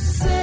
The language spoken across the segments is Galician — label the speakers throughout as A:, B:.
A: Say.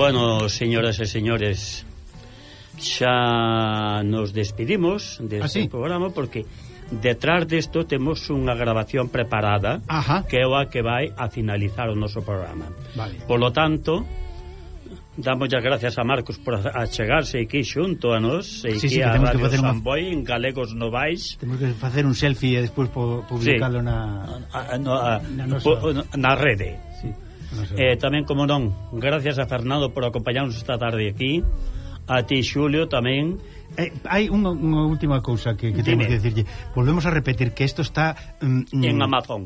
B: Bueno, señoras e señores, xa nos despedimos deste
C: ¿Ah, sí?
B: programa porque detrás desto temos unha grabación preparada
C: Ajá.
B: que é a que vai a finalizar o noso programa.
C: Vale.
B: Por lo tanto, damos as gracias a Marcos por achegarse aquí xunto a nos e
C: sí, sí, que
B: a Radio
C: que
B: Samboy un... en Galegos Novais.
C: Temos que facer un selfie e despois publicalo sí. na...
B: A, a, no, a,
C: na, nosa...
B: na rede.
C: Sí.
B: Eh, tamén, como non, gracias a Fernando por acompañarnos esta tarde aquí. A ti, Xulio, tamén.
C: Eh, hai unha, unha última cousa que, que
B: Dime.
C: temos que decirlle. Volvemos a repetir que isto está... Mm, mm, en
B: Amazon.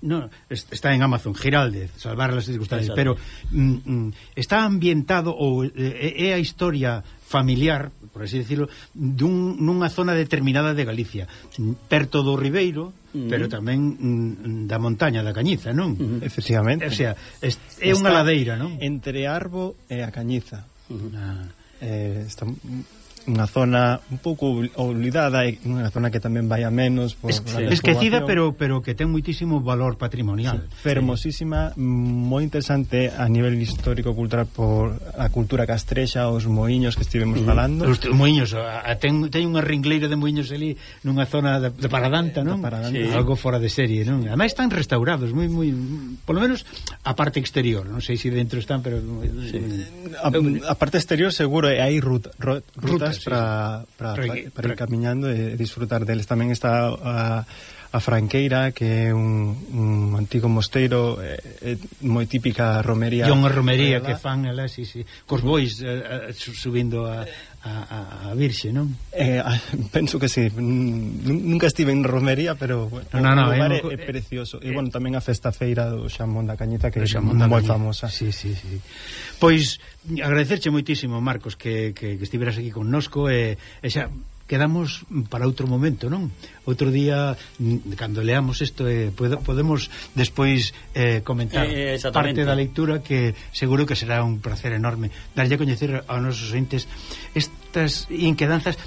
C: No, está en Amazon, Giraldez, salvar las circunstancias,
B: Exacto.
C: pero mm, mm está ambientado ou é, eh, eh, é a historia familiar, por así decirlo, dun, nunha zona determinada de Galicia, perto do Ribeiro,
B: mm.
C: pero tamén mm, da montaña da Cañiza, non? Mm.
D: Efectivamente.
C: O sea, es, é unha ladeira, non?
D: Entre Arbo e a Cañiza. Uh -huh.
C: ah.
D: eh, está unha zona un pouco olvidada e unha zona que tamén vai a menos por,
C: es,
D: por
C: esquecida pero pero que ten muitísimo valor patrimonial sí,
D: fermosísima sí. moi interesante a nivel histórico cultural por a cultura castrexa os moiños que estivemos falando
C: os moiños a, a, ten, ten unha ringleira de moiños ali nunha zona de, de Paradanta non?
D: De Paradanta.
B: Sí.
C: algo fora de serie non? ademais están restaurados moi moi polo menos a parte exterior non sei se si dentro están pero sí.
D: a, a parte exterior seguro hai ruta, rutas,
C: rutas
D: para, para,
C: para,
D: para ir camiñando e disfrutar deles. Tamén está a a Franqueira, que é un, un antigo mosteiro é, eh, moi típica romería.
C: E unha romería que fan ela, si, si, cos bois eh, eh subindo a, a, a Virxe, non?
D: Eh, penso que sí. Nunca estive en romería, pero bueno,
C: no, no, no,
D: o lugar
C: é,
D: é precioso. Eh, e, bueno, tamén a festa feira do Xamón da Cañita, que é moi famosa.
C: Sí, sí, sí. Pois, agradecerche moitísimo, Marcos, que, que, que estiveras aquí connosco e, e xa quedamos para outro momento, non? Outro día, mm, cando leamos isto, eh, podemos despois eh, comentar
B: eh, eh
C: parte da lectura que seguro que será un placer enorme darlle a coñecer aos nosos entes estas inquedanzas.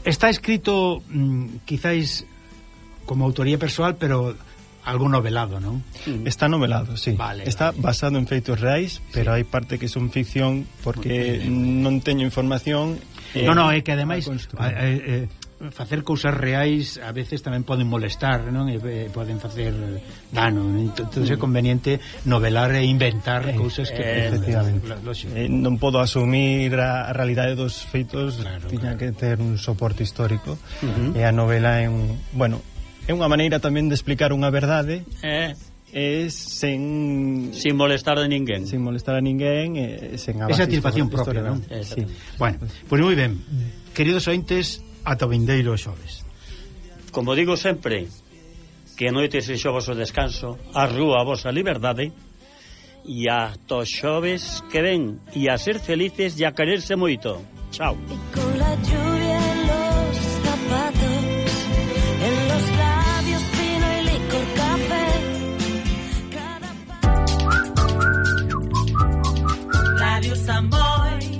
C: Está escrito, mm, quizáis, como autoría persoal, pero algo novelado, non? Mm.
D: Está novelado, sí.
C: Vale,
D: Está
C: vale.
D: basado en feitos reais, pero sí. hai parte que son ficción porque non teño información. Eh,
C: non, non, é que ademais eh, eh, facer cousas reais a veces tamén poden molestar, non? E eh, poden facer dano, entón é mm. conveniente novelar e inventar eh, cousas que
B: eh,
D: efectivamente. Eh, non podo asumir a, a realidade dos feitos,
C: claro,
D: tiña
C: claro.
D: que ter un soporte histórico. Uh -huh. E a novela é un, bueno, É unha maneira tamén de explicar unha verdade. É. Sen...
B: Sin molestar a ninguén
D: Sin molestar a ninguén e sen
C: É satisfacción propia, non?
D: Sí.
C: Bueno, pois pues moi ben Queridos ointes, ata o vindeiro xoves
B: Como digo sempre Que a noite se xo vosso descanso A rúa a vosa liberdade E a to xoves que ven E a ser felices e a quererse moito Chao
E: E con la lluvia